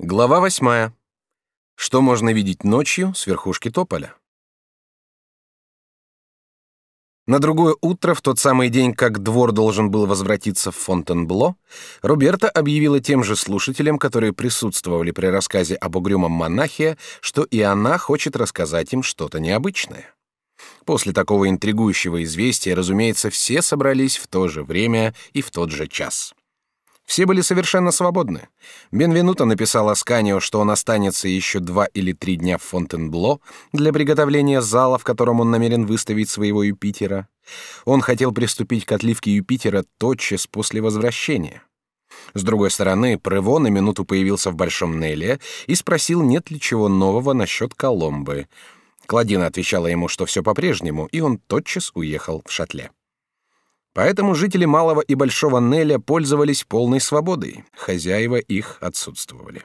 Глава восьмая. Что можно видеть ночью с верхушки тополя? На другое утро, в тот самый день, как двор должен был возвратиться в Фонтенбло, Роберта объявила тем же слушателям, которые присутствовали при рассказе об угрюмом монахе, что и она хочет рассказать им что-то необычное. После такого интригующего известия, разумеется, все собрались в то же время и в тот же час. Все были совершенно свободны. Бенвенуто написал Асканио, что он останется еще два или три дня в Фонтенбло для приготовления зала, в котором он намерен выставить своего Юпитера. Он хотел приступить к отливке Юпитера тотчас после возвращения. С другой стороны, Прево на минуту появился в Большом Неле и спросил, нет ли чего нового насчет Коломбы. Кладина отвечала ему, что все по-прежнему, и он тотчас уехал в шатле. Поэтому жители Малого и Большого Неля пользовались полной свободой, хозяева их отсутствовали.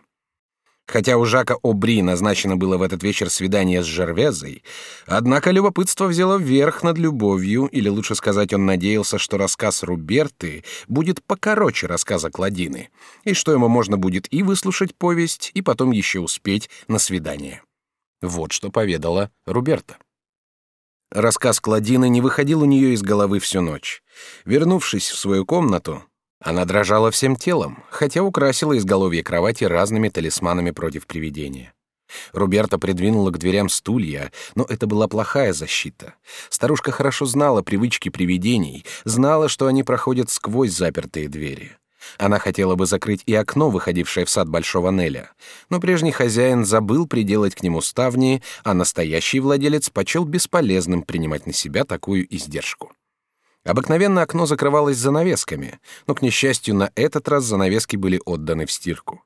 Хотя у Жака Обри назначено было в этот вечер свидание с Жервезой, однако любопытство взяло верх над любовью, или лучше сказать, он надеялся, что рассказ Руберты будет покороче рассказа Кладины, и что ему можно будет и выслушать повесть, и потом еще успеть на свидание. Вот что поведала Руберта. Рассказ Кладины не выходил у нее из головы всю ночь. Вернувшись в свою комнату, она дрожала всем телом, хотя украсила изголовье кровати разными талисманами против привидения. Руберта придвинула к дверям стулья, но это была плохая защита. Старушка хорошо знала привычки привидений, знала, что они проходят сквозь запертые двери. Она хотела бы закрыть и окно, выходившее в сад Большого Неля, но прежний хозяин забыл приделать к нему ставни, а настоящий владелец почел бесполезным принимать на себя такую издержку. Обыкновенно окно закрывалось занавесками, но, к несчастью, на этот раз занавески были отданы в стирку.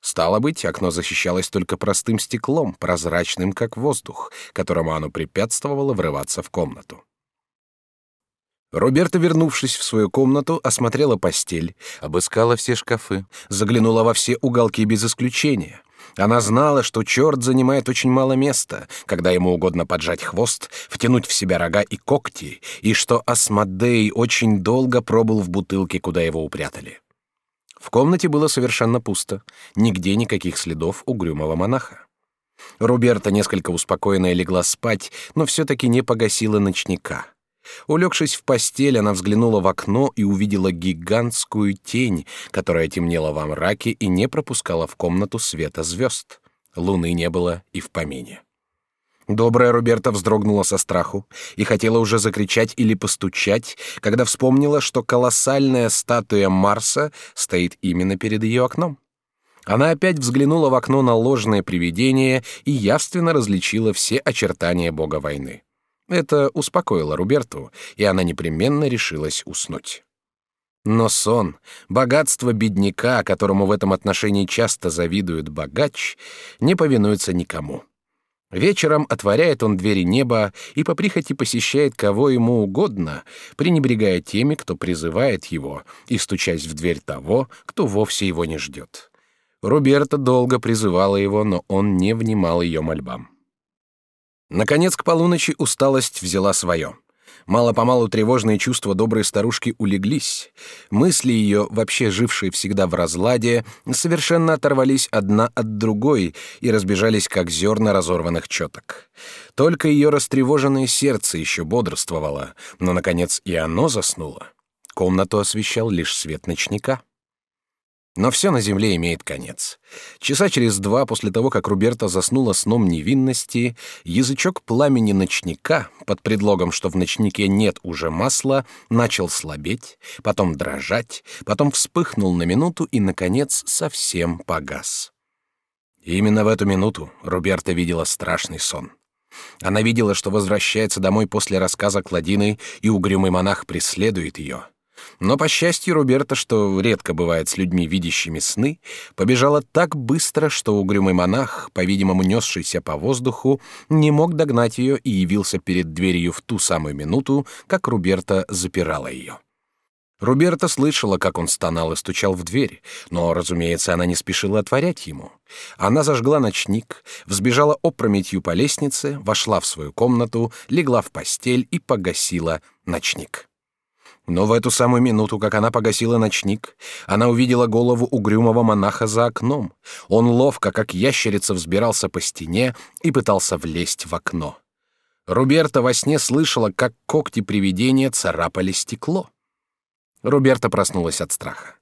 Стало быть, окно защищалось только простым стеклом, прозрачным, как воздух, которому оно препятствовало врываться в комнату. Роберта, вернувшись в свою комнату, осмотрела постель, обыскала все шкафы, заглянула во все уголки без исключения. Она знала, что черт занимает очень мало места, когда ему угодно поджать хвост, втянуть в себя рога и когти, и что Асмодей очень долго пробыл в бутылке, куда его упрятали. В комнате было совершенно пусто, нигде никаких следов угрюмого монаха. Роберта, несколько успокоенная, легла спать, но все-таки не погасила ночника — Улегшись в постель, она взглянула в окно и увидела гигантскую тень, которая темнела во мраке и не пропускала в комнату света звезд. Луны не было и в помине. Добрая Роберта вздрогнула со страху и хотела уже закричать или постучать, когда вспомнила, что колоссальная статуя Марса стоит именно перед ее окном. Она опять взглянула в окно на ложное привидение и явственно различила все очертания бога войны. Это успокоило Руберту, и она непременно решилась уснуть. Но сон, богатство бедняка, которому в этом отношении часто завидует богач, не повинуется никому. Вечером отворяет он двери неба и по прихоти посещает кого ему угодно, пренебрегая теми, кто призывает его, и стучась в дверь того, кто вовсе его не ждет. Роберта долго призывала его, но он не внимал ее мольбам. Наконец, к полуночи усталость взяла свое. Мало-помалу тревожные чувства доброй старушки улеглись. Мысли ее, вообще жившие всегда в разладе, совершенно оторвались одна от другой и разбежались, как зерна разорванных четок. Только ее растревоженное сердце еще бодрствовало, но, наконец, и оно заснуло. Комнату освещал лишь свет ночника. Но все на земле имеет конец. Часа через два после того, как Руберта заснула сном невинности, язычок пламени ночника, под предлогом, что в ночнике нет уже масла, начал слабеть, потом дрожать, потом вспыхнул на минуту и, наконец, совсем погас. Именно в эту минуту Руберта видела страшный сон. Она видела, что возвращается домой после рассказа Кладины, и угрюмый монах преследует ее — но, по счастью Роберта, что редко бывает с людьми, видящими сны, побежала так быстро, что угрюмый монах, по-видимому, несшийся по воздуху, не мог догнать ее и явился перед дверью в ту самую минуту, как Руберта запирала ее. Руберта слышала, как он стонал и стучал в дверь, но, разумеется, она не спешила отворять ему. Она зажгла ночник, взбежала опрометью по лестнице, вошла в свою комнату, легла в постель и погасила ночник. Но в эту самую минуту, как она погасила ночник, она увидела голову угрюмого монаха за окном. Он ловко, как ящерица, взбирался по стене и пытался влезть в окно. Руберта во сне слышала, как когти привидения царапали стекло. Руберта проснулась от страха.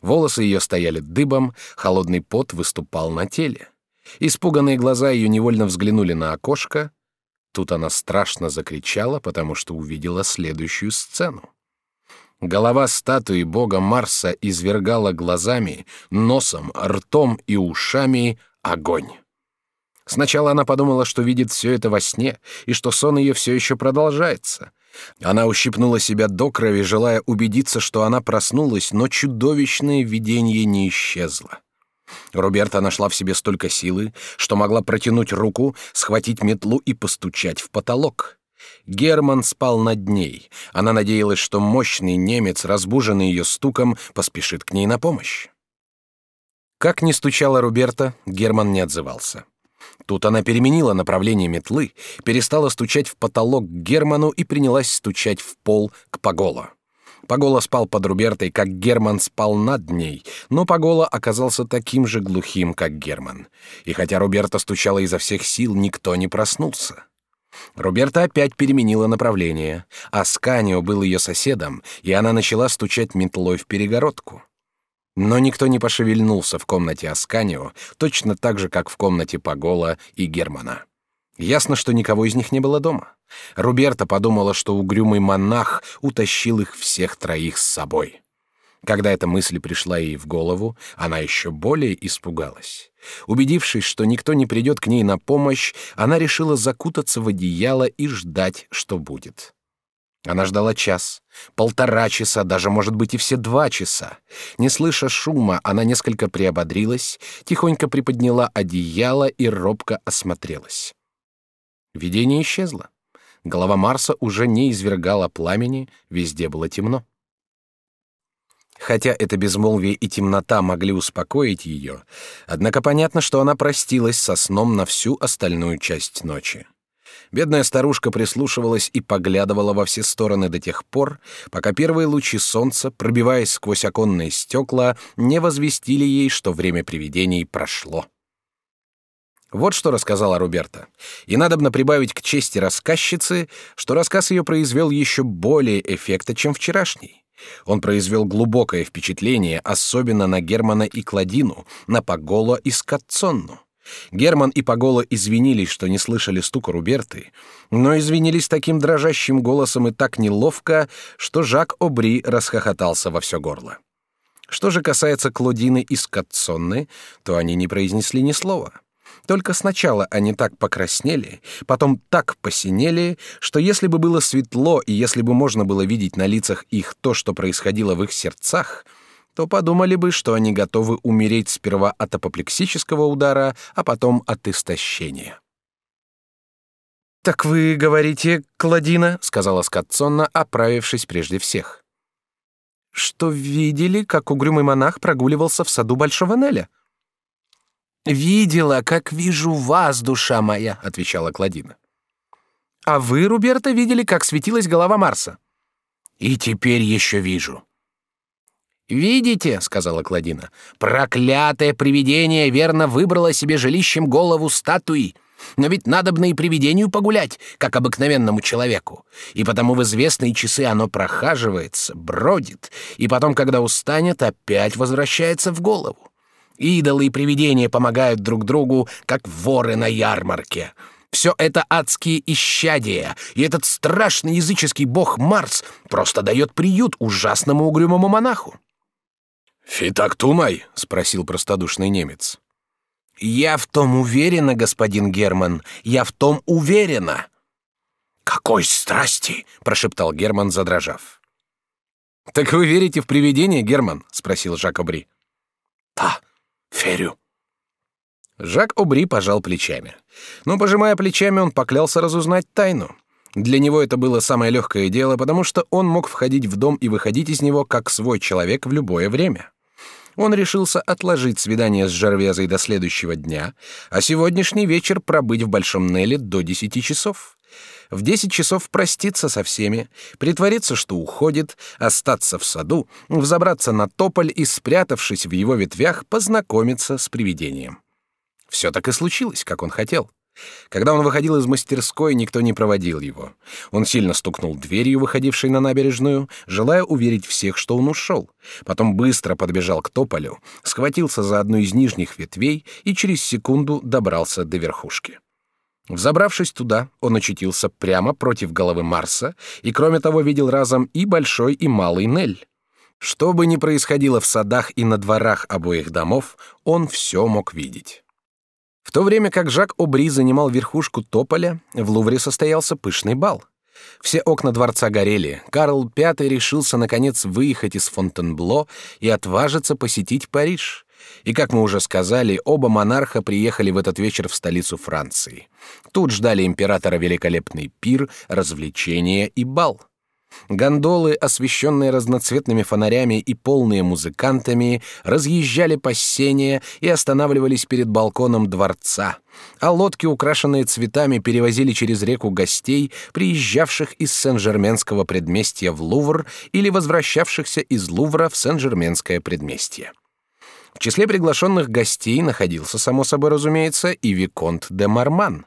Волосы ее стояли дыбом, холодный пот выступал на теле. Испуганные глаза ее невольно взглянули на окошко. Тут она страшно закричала, потому что увидела следующую сцену. Голова статуи бога Марса извергала глазами, носом, ртом и ушами огонь. Сначала она подумала, что видит все это во сне, и что сон ее все еще продолжается. Она ущипнула себя до крови, желая убедиться, что она проснулась, но чудовищное видение не исчезло. Роберта нашла в себе столько силы, что могла протянуть руку, схватить метлу и постучать в потолок. Герман спал над ней. Она надеялась, что мощный немец, разбуженный ее стуком, поспешит к ней на помощь. Как ни стучала Роберта, Герман не отзывался. Тут она переменила направление метлы, перестала стучать в потолок к Герману и принялась стучать в пол к Паголо. Пагола спал под Рубертой, как Герман спал над ней, но Пагола оказался таким же глухим, как Герман. И хотя Руберта стучала изо всех сил, никто не проснулся. Руберта опять переменила направление. Асканио был ее соседом, и она начала стучать метлой в перегородку. Но никто не пошевельнулся в комнате Асканио, точно так же, как в комнате Пагола и Германа. Ясно, что никого из них не было дома. Руберта подумала, что угрюмый монах утащил их всех троих с собой. Когда эта мысль пришла ей в голову, она еще более испугалась. Убедившись, что никто не придет к ней на помощь, она решила закутаться в одеяло и ждать, что будет. Она ждала час, полтора часа, даже, может быть, и все два часа. Не слыша шума, она несколько приободрилась, тихонько приподняла одеяло и робко осмотрелась. Видение исчезло. Голова Марса уже не извергала пламени, везде было темно. Хотя это безмолвие и темнота могли успокоить ее, однако понятно, что она простилась со сном на всю остальную часть ночи. Бедная старушка прислушивалась и поглядывала во все стороны до тех пор, пока первые лучи солнца, пробиваясь сквозь оконные стекла, не возвестили ей, что время привидений прошло. Вот что рассказала Руберта. И надобно прибавить к чести рассказчицы, что рассказ ее произвел еще более эффекта, чем вчерашний. Он произвел глубокое впечатление, особенно на Германа и Кладину, на Паголо и Скотцонну. Герман и Паголо извинились, что не слышали стука Руберты, но извинились таким дрожащим голосом и так неловко, что Жак Обри расхохотался во все горло. Что же касается Клодины и Скотцонны, то они не произнесли ни слова. Только сначала они так покраснели, потом так посинели, что если бы было светло и если бы можно было видеть на лицах их то, что происходило в их сердцах, то подумали бы, что они готовы умереть сперва от апоплексического удара, а потом от истощения. «Так вы говорите, Кладина», — сказала Скотсонна, оправившись прежде всех. «Что видели, как угрюмый монах прогуливался в саду Большого Неля?» «Видела, как вижу вас, душа моя», — отвечала Кладина. «А вы, Руберта, видели, как светилась голова Марса?» «И теперь еще вижу». «Видите», — сказала Кладина, — «проклятое привидение верно выбрало себе жилищем голову статуи. Но ведь надобно и привидению погулять, как обыкновенному человеку. И потому в известные часы оно прохаживается, бродит, и потом, когда устанет, опять возвращается в голову. Идолы и привидения помогают друг другу, как воры на ярмарке. Все это адские исчадия, и этот страшный языческий бог Марс просто дает приют ужасному угрюмому монаху. «Фитактумай?» — спросил простодушный немец. «Я в том уверена, господин Герман, я в том уверена». «Какой страсти!» — прошептал Герман, задрожав. «Так вы верите в привидения, Герман?» — спросил Жак Обри. «Да, Верю. Жак Обри пожал плечами. Но, пожимая плечами, он поклялся разузнать тайну. Для него это было самое легкое дело, потому что он мог входить в дом и выходить из него как свой человек в любое время. Он решился отложить свидание с Жарвезой до следующего дня, а сегодняшний вечер пробыть в Большом Неле до десяти часов. В десять часов проститься со всеми, притвориться, что уходит, остаться в саду, взобраться на тополь и, спрятавшись в его ветвях, познакомиться с привидением. Все так и случилось, как он хотел. Когда он выходил из мастерской, никто не проводил его. Он сильно стукнул дверью, выходившей на набережную, желая уверить всех, что он ушел. Потом быстро подбежал к тополю, схватился за одну из нижних ветвей и через секунду добрался до верхушки. Взобравшись туда, он очутился прямо против головы Марса и, кроме того, видел разом и большой, и малый Нель. Что бы ни происходило в садах и на дворах обоих домов, он все мог видеть. В то время как Жак Обри занимал верхушку тополя, в Лувре состоялся пышный бал. Все окна дворца горели. Карл V решился наконец выехать из Фонтенбло и отважиться посетить Париж. И как мы уже сказали, оба монарха приехали в этот вечер в столицу Франции. Тут ждали императора великолепный пир, развлечения и бал. Гондолы, освещенные разноцветными фонарями и полные музыкантами, разъезжали по сене и останавливались перед балконом дворца, а лодки, украшенные цветами, перевозили через реку гостей, приезжавших из Сен-Жерменского предместья в Лувр или возвращавшихся из Лувра в Сен-Жерменское предместье. В числе приглашенных гостей находился, само собой разумеется, и Виконт де Марман.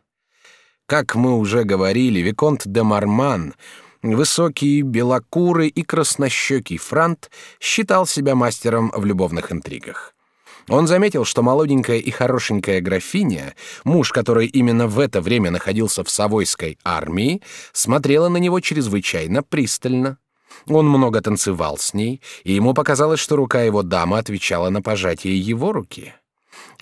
Как мы уже говорили, Виконт де Марман — Высокий, белокурый и краснощекий Франт считал себя мастером в любовных интригах. Он заметил, что молоденькая и хорошенькая графиня, муж которой именно в это время находился в Савойской армии, смотрела на него чрезвычайно пристально. Он много танцевал с ней, и ему показалось, что рука его дамы отвечала на пожатие его руки.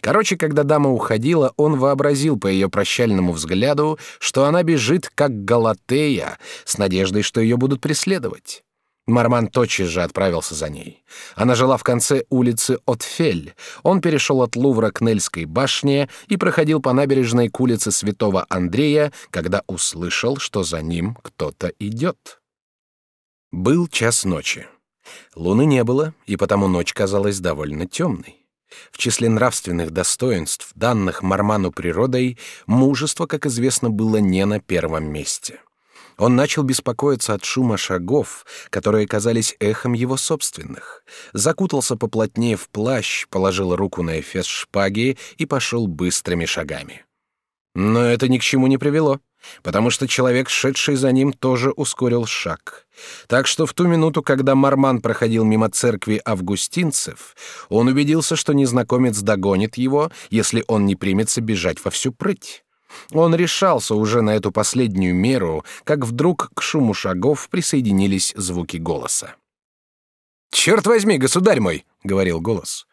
Короче, когда дама уходила, он вообразил по ее прощальному взгляду, что она бежит, как Галатея, с надеждой, что ее будут преследовать. Марман тотчас же отправился за ней. Она жила в конце улицы Отфель. Он перешел от Лувра к Нельской башне и проходил по набережной к улице Святого Андрея, когда услышал, что за ним кто-то идет. Был час ночи. Луны не было, и потому ночь казалась довольно темной. В числе нравственных достоинств, данных Марману природой, мужество, как известно, было не на первом месте. Он начал беспокоиться от шума шагов, которые казались эхом его собственных. Закутался поплотнее в плащ, положил руку на эфес шпаги и пошел быстрыми шагами. Но это ни к чему не привело потому что человек, шедший за ним, тоже ускорил шаг. Так что в ту минуту, когда Марман проходил мимо церкви августинцев, он убедился, что незнакомец догонит его, если он не примется бежать во всю прыть. Он решался уже на эту последнюю меру, как вдруг к шуму шагов присоединились звуки голоса. «Черт возьми, государь мой!» — говорил голос.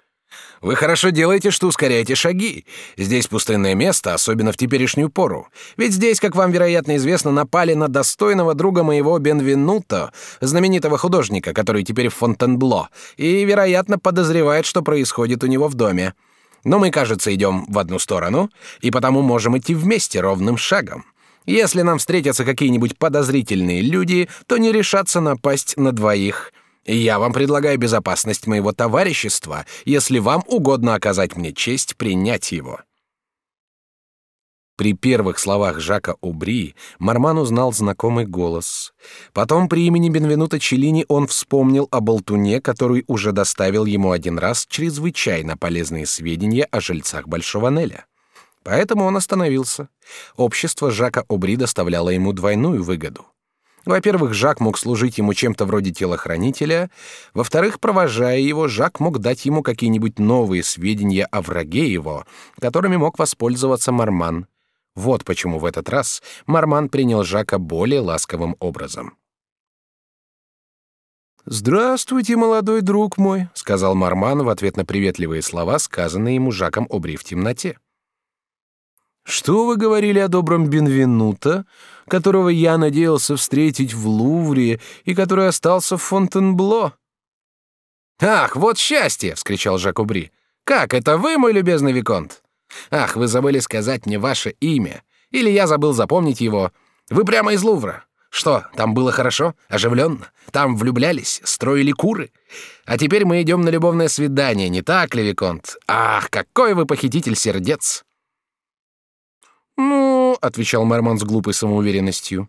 Вы хорошо делаете, что ускоряете шаги. Здесь пустынное место, особенно в теперешнюю пору. Ведь здесь, как вам, вероятно, известно, напали на достойного друга моего Бенвенуто, знаменитого художника, который теперь в Фонтенбло, и, вероятно, подозревает, что происходит у него в доме. Но мы, кажется, идем в одну сторону, и потому можем идти вместе ровным шагом. Если нам встретятся какие-нибудь подозрительные люди, то не решаться напасть на двоих — я вам предлагаю безопасность моего товарищества, если вам угодно оказать мне честь принять его». При первых словах Жака Убри Марман узнал знакомый голос. Потом при имени Бенвенута Челлини он вспомнил о болтуне, который уже доставил ему один раз чрезвычайно полезные сведения о жильцах Большого Неля. Поэтому он остановился. Общество Жака Обри доставляло ему двойную выгоду. Во-первых, Жак мог служить ему чем-то вроде телохранителя. Во-вторых, провожая его, Жак мог дать ему какие-нибудь новые сведения о враге его, которыми мог воспользоваться Марман. Вот почему в этот раз Марман принял Жака более ласковым образом. «Здравствуйте, молодой друг мой», — сказал Марман в ответ на приветливые слова, сказанные ему Жаком Обри в темноте. Что вы говорили о добром Бенвенуто, которого я надеялся встретить в Лувре и который остался в Фонтенбло? Ах, вот счастье, вскричал Жакобри. Как это вы, мой любезный виконт? Ах, вы забыли сказать мне ваше имя, или я забыл запомнить его. Вы прямо из Лувра. Что, там было хорошо, оживленно? Там влюблялись, строили куры? А теперь мы идем на любовное свидание, не так ли, виконт? Ах, какой вы похититель сердец! Ну, отвечал Марман с глупой самоуверенностью.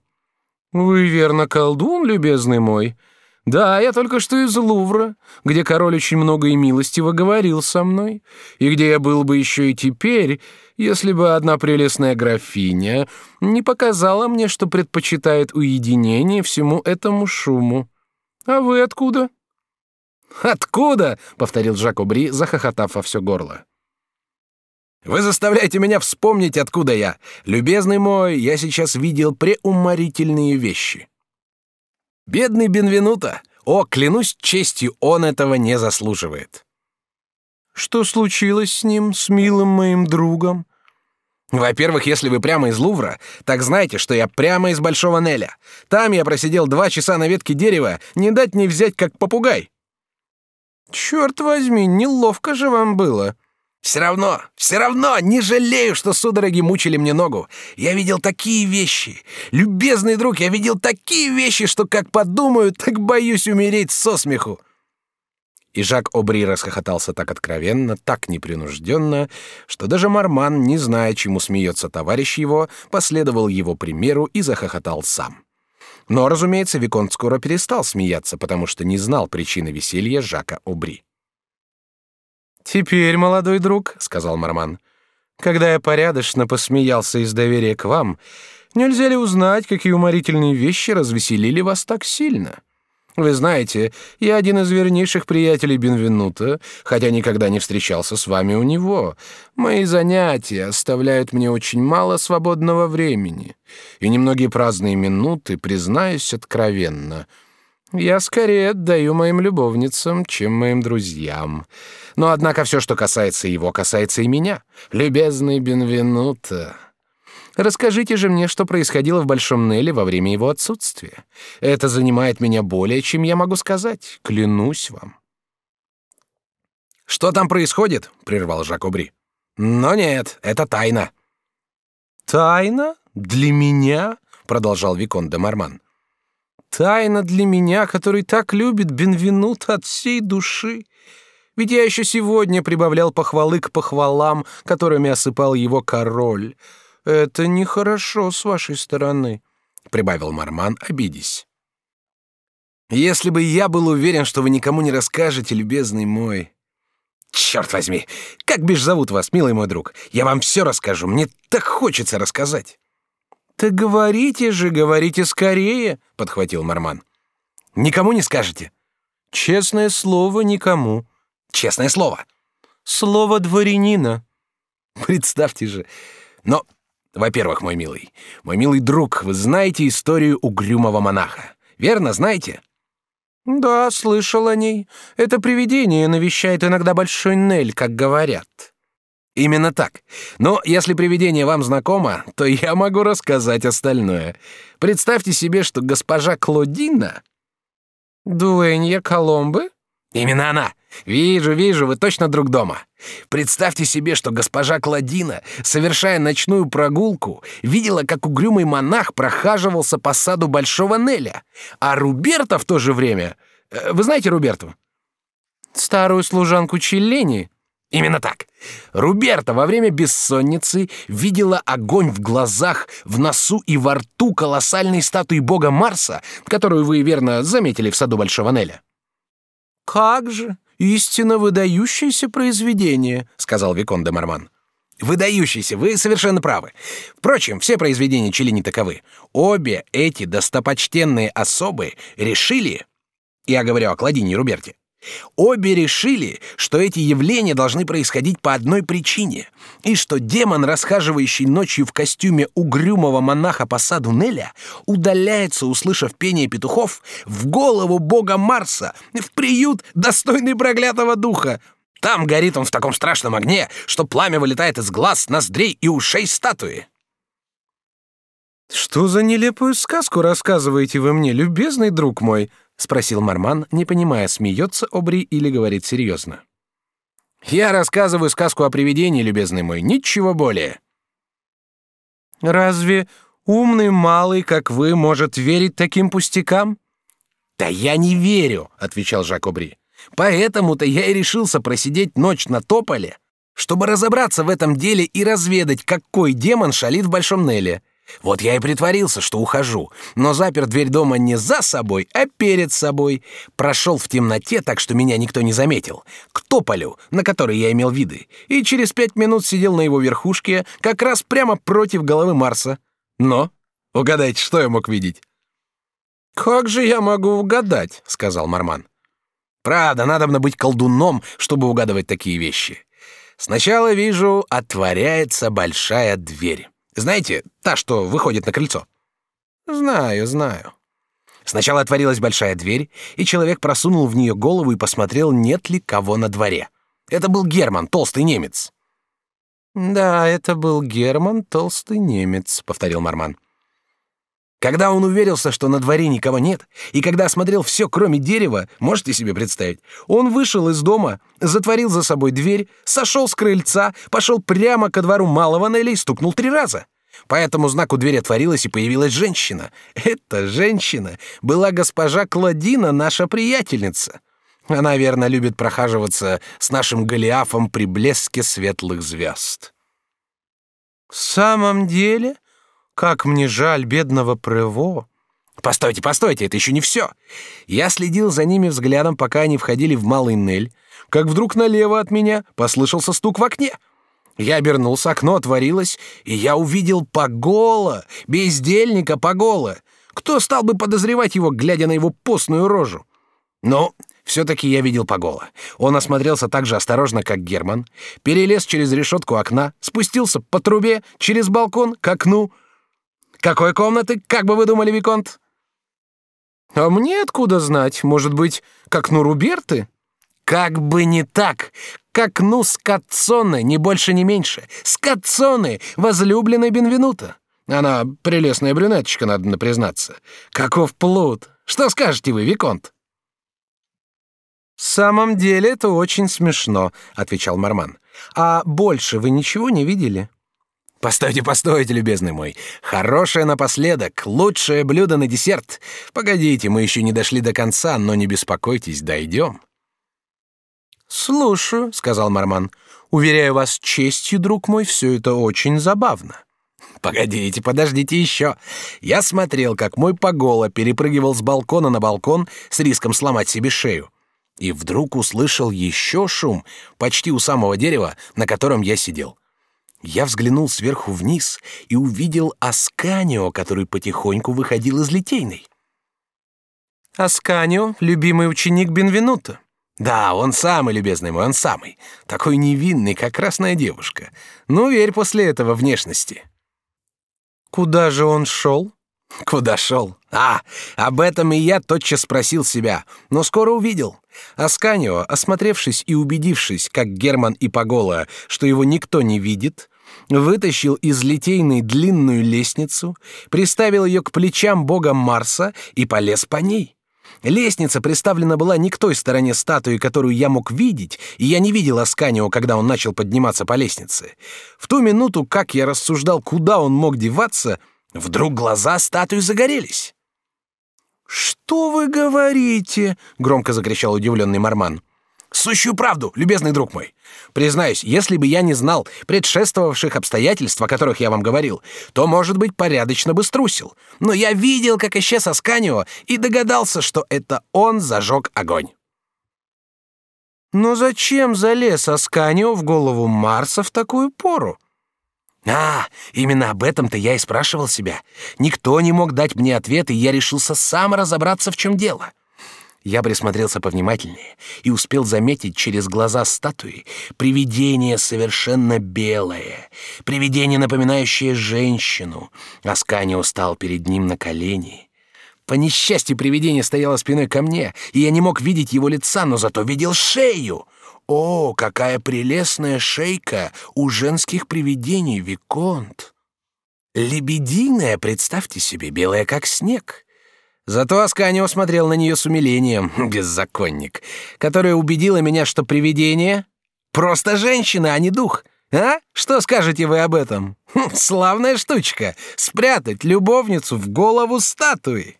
Вы верно колдун, любезный мой. Да, я только что из Лувра, где король очень много и милостиво говорил со мной, и где я был бы еще и теперь, если бы одна прелестная графиня не показала мне, что предпочитает уединение всему этому шуму. А вы откуда? Откуда? повторил Жак Обри, захохотав во все горло. Вы заставляете меня вспомнить, откуда я. Любезный мой, я сейчас видел преуморительные вещи. Бедный Бенвенуто! О, клянусь честью, он этого не заслуживает. Что случилось с ним, с милым моим другом? Во-первых, если вы прямо из Лувра, так знайте, что я прямо из Большого Неля. Там я просидел два часа на ветке дерева, не дать не взять, как попугай. Черт возьми, неловко же вам было. Все равно, все равно не жалею, что судороги мучили мне ногу. Я видел такие вещи. Любезный друг, я видел такие вещи, что как подумаю, так боюсь умереть со смеху. И Жак Обри расхохотался так откровенно, так непринужденно, что даже Марман, не зная, чему смеется товарищ его, последовал его примеру и захохотал сам. Но, разумеется, Виконт скоро перестал смеяться, потому что не знал причины веселья Жака Обри. «Теперь, молодой друг», — сказал Марман, — «когда я порядочно посмеялся из доверия к вам, нельзя ли узнать, какие уморительные вещи развеселили вас так сильно?» Вы знаете, я один из вернейших приятелей Бенвенута, хотя никогда не встречался с вами у него. Мои занятия оставляют мне очень мало свободного времени, и немногие праздные минуты, признаюсь откровенно, я скорее отдаю моим любовницам, чем моим друзьям. Но однако все, что касается его, касается и меня. Любезный Бенвенуто, расскажите же мне, что происходило в Большом Неле во время его отсутствия. Это занимает меня более, чем я могу сказать. Клянусь вам. Что там происходит? прервал Жакобри. Но нет, это тайна. Тайна для меня, продолжал Викон де Марман. Тайна для меня, который так любит Бенвенут от всей души. Ведь я еще сегодня прибавлял похвалы к похвалам, которыми осыпал его король. Это нехорошо с вашей стороны, прибавил Марман, обидясь. Если бы я был уверен, что вы никому не расскажете, любезный мой. Черт возьми, как бишь зовут вас, милый мой друг? Я вам все расскажу. Мне так хочется рассказать. Так говорите же, говорите скорее, подхватил Марман. Никому не скажете? Честное слово, никому. Честное слово. Слово дворянина. Представьте же. Но, во-первых, мой милый, мой милый друг, вы знаете историю угрюмого монаха. Верно, знаете? Да, слышал о ней. Это привидение навещает иногда большой Нель, как говорят. Именно так. Но если привидение вам знакомо, то я могу рассказать остальное. Представьте себе, что госпожа Клодина... Дуэнья Коломбы? Именно она. Вижу, вижу, вы точно друг дома. Представьте себе, что госпожа Кладина, совершая ночную прогулку, видела, как угрюмый монах прохаживался по саду Большого Неля, а Руберта в то же время... Э, вы знаете Руберту? Старую служанку Челлени? Именно так. Руберта во время бессонницы видела огонь в глазах, в носу и во рту колоссальной статуи бога Марса, которую вы верно заметили в саду Большого Неля. Как же, истинно выдающееся произведение, сказал Викон де Марман. Выдающийся, вы совершенно правы. Впрочем, все произведения Челини таковы. Обе эти достопочтенные особы решили, я говорю о Кладине и Руберте, Обе решили, что эти явления должны происходить по одной причине, и что демон, расхаживающий ночью в костюме угрюмого монаха по саду Неля, удаляется, услышав пение петухов, в голову бога Марса, в приют, достойный проклятого духа. Там горит он в таком страшном огне, что пламя вылетает из глаз, ноздрей и ушей статуи. «Что за нелепую сказку рассказываете вы мне, любезный друг мой?» — спросил Марман, не понимая, смеется Обри или говорит серьезно. «Я рассказываю сказку о привидении, любезный мой, ничего более». «Разве умный малый, как вы, может верить таким пустякам?» «Да я не верю», — отвечал Жак Обри. «Поэтому-то я и решился просидеть ночь на тополе, чтобы разобраться в этом деле и разведать, какой демон шалит в Большом Неле. Вот я и притворился, что ухожу, но запер дверь дома не за собой, а перед собой. Прошел в темноте, так что меня никто не заметил, к тополю, на который я имел виды, и через пять минут сидел на его верхушке, как раз прямо против головы Марса. Но, угадайте, что я мог видеть? «Как же я могу угадать?» — сказал Марман. «Правда, надо бы быть колдуном, чтобы угадывать такие вещи. Сначала вижу, отворяется большая дверь». Знаете, та, что выходит на крыльцо? Знаю, знаю. Сначала отворилась большая дверь, и человек просунул в нее голову и посмотрел, нет ли кого на дворе. Это был Герман, толстый немец. Да, это был Герман, толстый немец, повторил Марман. Когда он уверился, что на дворе никого нет, и когда осмотрел все, кроме дерева, можете себе представить, он вышел из дома, затворил за собой дверь, сошел с крыльца, пошел прямо ко двору малого Нелли и стукнул три раза. По этому знаку дверь отворилась, и появилась женщина. Эта женщина была госпожа Кладина, наша приятельница. Она, верно, любит прохаживаться с нашим Голиафом при блеске светлых звезд. «В самом деле?» Как мне жаль бедного Прево. Постойте, постойте, это еще не все. Я следил за ними взглядом, пока они входили в Малый Нель, как вдруг налево от меня послышался стук в окне. Я обернулся, окно отворилось, и я увидел Погола, бездельника Погола. Кто стал бы подозревать его, глядя на его постную рожу? Но все-таки я видел Погола. Он осмотрелся так же осторожно, как Герман, перелез через решетку окна, спустился по трубе, через балкон к окну — какой комнаты, как бы вы думали, виконт? А мне откуда знать? Может быть, как ну Руберты? Как бы не так. Как ну Скотсоне, ни больше, ни меньше. Скотсоне, возлюбленной Бенвенута. Она прелестная брюнеточка, надо признаться. Каков плут. Что скажете вы, виконт? В самом деле это очень смешно, отвечал Марман. А больше вы ничего не видели? Постойте, постойте, любезный мой. Хорошее напоследок, лучшее блюдо на десерт. Погодите, мы еще не дошли до конца, но не беспокойтесь, дойдем. Слушаю, сказал Марман. Уверяю вас честью, друг мой, все это очень забавно. Погодите, подождите еще. Я смотрел, как мой погола перепрыгивал с балкона на балкон с риском сломать себе шею. И вдруг услышал еще шум, почти у самого дерева, на котором я сидел. Я взглянул сверху вниз и увидел Асканио, который потихоньку выходил из литейной. Асканио — любимый ученик Бенвенута. Да, он самый, любезный мой, он самый. Такой невинный, как красная девушка. Ну, верь после этого внешности. Куда же он шел? Куда шел? А, об этом и я тотчас спросил себя, но скоро увидел. Асканио, осмотревшись и убедившись, как Герман и Пагола, что его никто не видит, вытащил из литейной длинную лестницу, приставил ее к плечам бога Марса и полез по ней. Лестница приставлена была не к той стороне статуи, которую я мог видеть, и я не видел Асканио, когда он начал подниматься по лестнице. В ту минуту, как я рассуждал, куда он мог деваться, вдруг глаза статуи загорелись. «Что вы говорите?» — громко закричал удивленный Марман. «Сущую правду, любезный друг мой. Признаюсь, если бы я не знал предшествовавших обстоятельств, о которых я вам говорил, то, может быть, порядочно бы струсил. Но я видел, как исчез Асканио, и догадался, что это он зажег огонь». «Но зачем залез Асканио в голову Марса в такую пору?» А, именно об этом-то я и спрашивал себя. Никто не мог дать мне ответ, и я решился сам разобраться, в чем дело. Я присмотрелся повнимательнее и успел заметить через глаза статуи привидение совершенно белое, привидение, напоминающее женщину. Асканио стал перед ним на колени. По несчастью, привидение стояло спиной ко мне, и я не мог видеть его лица, но зато видел шею — о, какая прелестная шейка у женских привидений, виконт! Лебединая, представьте себе, белая как снег. Зато Асканио смотрел на нее с умилением, беззаконник, которая убедила меня, что привидение — просто женщина, а не дух. А? Что скажете вы об этом? Хм, славная штучка — спрятать любовницу в голову статуи.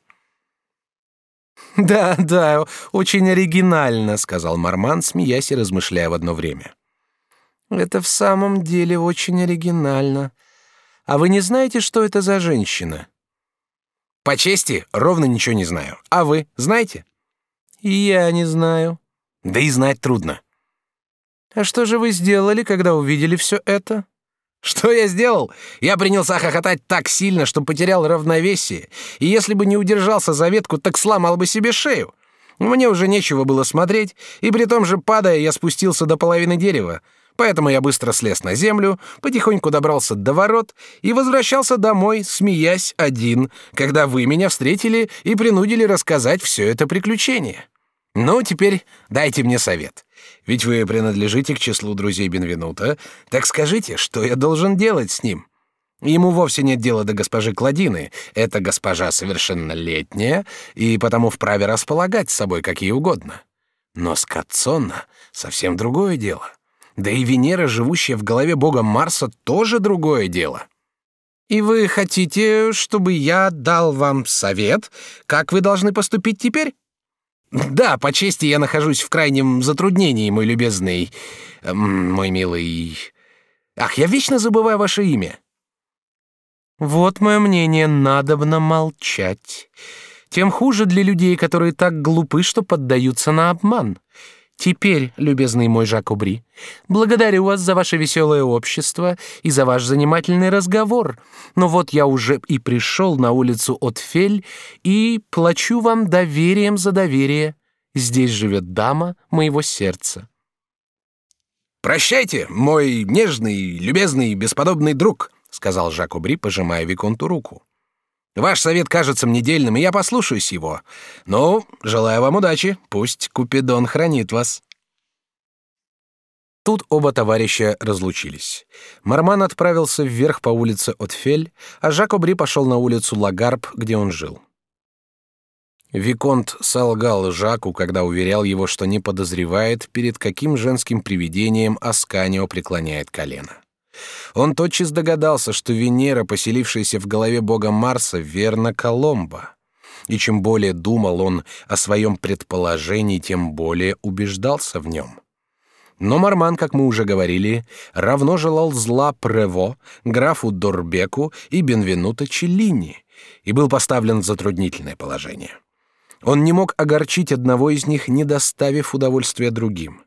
«Да, да, очень оригинально», — сказал Марман, смеясь и размышляя в одно время. Это в самом деле очень оригинально. А вы не знаете, что это за женщина? По чести, ровно ничего не знаю. А вы знаете? И я не знаю. Да и знать трудно. А что же вы сделали, когда увидели все это? Что я сделал? Я принялся хохотать так сильно, что потерял равновесие, и если бы не удержался за ветку, так сломал бы себе шею. Мне уже нечего было смотреть, и при том же падая, я спустился до половины дерева. Поэтому я быстро слез на землю, потихоньку добрался до ворот и возвращался домой, смеясь один, когда вы меня встретили и принудили рассказать все это приключение. Ну, теперь дайте мне совет. Ведь вы принадлежите к числу друзей Бенвенута, так скажите, что я должен делать с ним? Ему вовсе нет дела до госпожи Кладины. Это госпожа совершеннолетняя и потому вправе располагать с собой как ей угодно. Но Скотсонна совсем другое дело. Да и Венера, живущая в голове бога Марса, тоже другое дело. И вы хотите, чтобы я дал вам совет, как вы должны поступить теперь? Да, по чести я нахожусь в крайнем затруднении, мой любезный, эм, мой милый. Ах, я вечно забываю ваше имя. Вот мое мнение, надобно молчать. Тем хуже для людей, которые так глупы, что поддаются на обман. Теперь, любезный мой Жакобри, благодарю вас за ваше веселое общество и за ваш занимательный разговор. Но вот я уже и пришел на улицу Отфель и плачу вам доверием за доверие. Здесь живет дама моего сердца. Прощайте, мой нежный, любезный, бесподобный друг, сказал Жакобри, пожимая виконту руку. Ваш совет кажется мне дельным, и я послушаюсь его. Ну, желаю вам удачи. Пусть Купидон хранит вас. Тут оба товарища разлучились. Марман отправился вверх по улице Отфель, а Жак Обри пошел на улицу Лагарб, где он жил. Виконт солгал Жаку, когда уверял его, что не подозревает, перед каким женским привидением Асканио преклоняет колено. Он тотчас догадался, что Венера, поселившаяся в голове бога Марса, верно Коломба. И чем более думал он о своем предположении, тем более убеждался в нем. Но Марман, как мы уже говорили, равно желал зла Прево, графу Дорбеку и Бенвенуто Челлини, и был поставлен в затруднительное положение. Он не мог огорчить одного из них, не доставив удовольствия другим.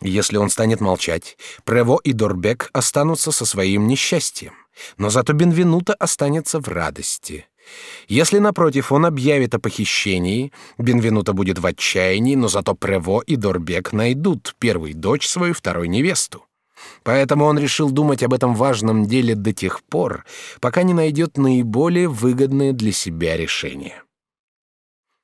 Если он станет молчать, Прево и Дорбек останутся со своим несчастьем, но зато Бенвенуто останется в радости. Если напротив он объявит о похищении, Бенвенуто будет в отчаянии, но зато Прево и Дорбек найдут первой дочь свою, второй невесту. Поэтому он решил думать об этом важном деле до тех пор, пока не найдет наиболее выгодное для себя решение.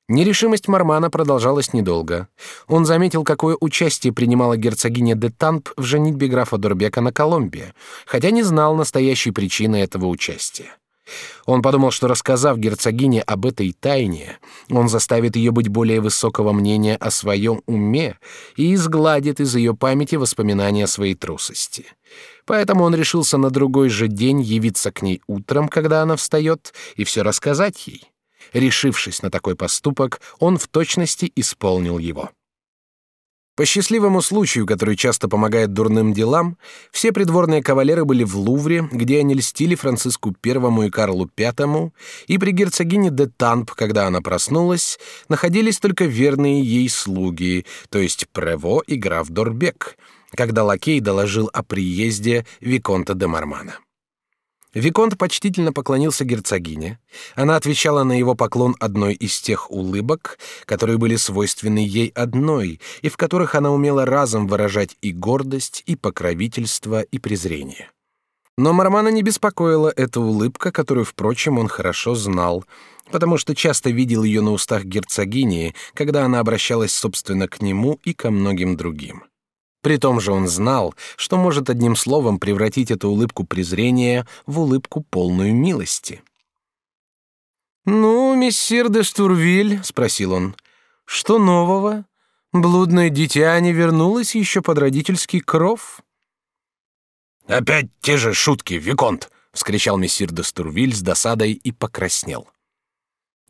Нерешимость Мармана продолжалась недолго. Он заметил, какое участие принимала герцогиня де Тамп в женитьбе графа Дорбека на Коломбе, хотя не знал настоящей причины этого участия. Он подумал, что рассказав герцогине об этой тайне, он заставит ее быть более высокого мнения о своем уме и изгладит из ее памяти воспоминания о своей трусости. Поэтому он решился на другой же день явиться к ней утром, когда она встает, и все рассказать ей. Решившись на такой поступок, он в точности исполнил его. По счастливому случаю, который часто помогает дурным делам, все придворные кавалеры были в Лувре, где они льстили Франциску I и Карлу V, и при герцогине де Тамп, когда она проснулась, находились только верные ей слуги, то есть Прево и граф Дорбек, когда лакей доложил о приезде виконта де Мармана. Виконт почтительно поклонился герцогине. Она отвечала на его поклон одной из тех улыбок, которые были свойственны ей одной, и в которых она умела разом выражать и гордость, и покровительство, и презрение. Но Мармана не беспокоила эта улыбка, которую, впрочем, он хорошо знал, потому что часто видел ее на устах герцогини, когда она обращалась собственно к нему и ко многим другим. При том же он знал, что может одним словом превратить эту улыбку презрения в улыбку полную милости. «Ну, мессир де Стурвиль», — спросил он, — «что нового? Блудное дитя не вернулось еще под родительский кров?» «Опять те же шутки, Виконт!» — вскричал мессир де Стурвиль с досадой и покраснел.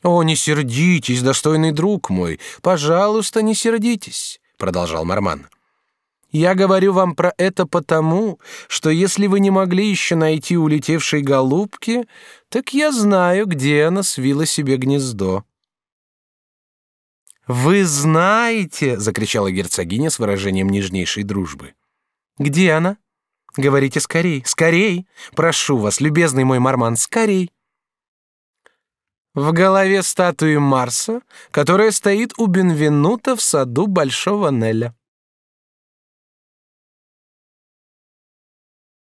«О, не сердитесь, достойный друг мой, пожалуйста, не сердитесь», — продолжал Марман. Я говорю вам про это потому, что если вы не могли еще найти улетевшей голубки, так я знаю, где она свила себе гнездо. Вы знаете, закричала герцогиня с выражением нежнейшей дружбы. Где она? Говорите скорей, скорей! Прошу вас, любезный мой Марман, скорей! В голове статуи Марса, которая стоит у Бенвенута в саду Большого Неля.